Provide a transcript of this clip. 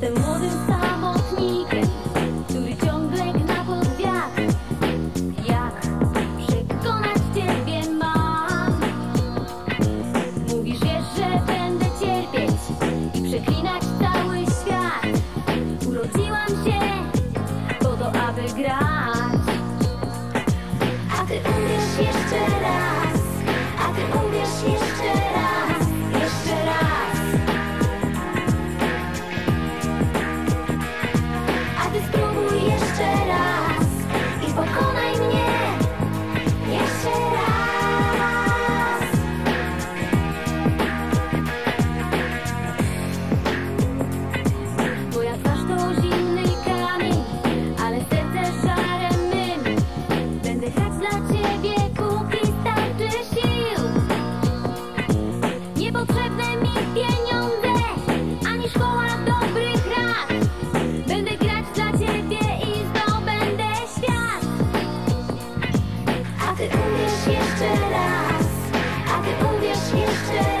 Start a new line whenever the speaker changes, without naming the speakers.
the more Ty uwierz jeszcze